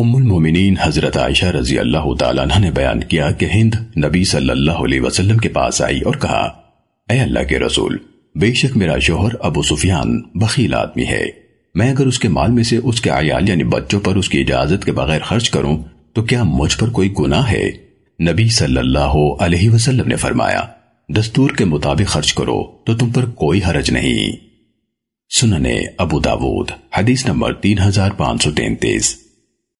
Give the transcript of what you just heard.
ام المومنین حضرت عائشہ رضی اللہ تعالیٰ عنہ نے بیان کیا کہ ہند نبی صلی اللہ علیہ وسلم کے پاس آئی اور کہا، اے اللہ کے رسول، بے شک میرا شوہر ابو سفیان بخیل آدمی ہے. میں اگر اس کے مال میں سے اس کے عیال یعنی بچوں پر اس کی اجازت کے بغیر خرچ کروں، تو کیا مجھ پر کوئی گناہ ہے؟ نبی صلی اللہ علیہ وسلم نے فرمایا، دستور کے مطابق خرچ کرو، تو تم پر کوئی حرج نہیں. سننے ابو داود، حدیث نمبر تین ہزار پانچ سو تینتیس۔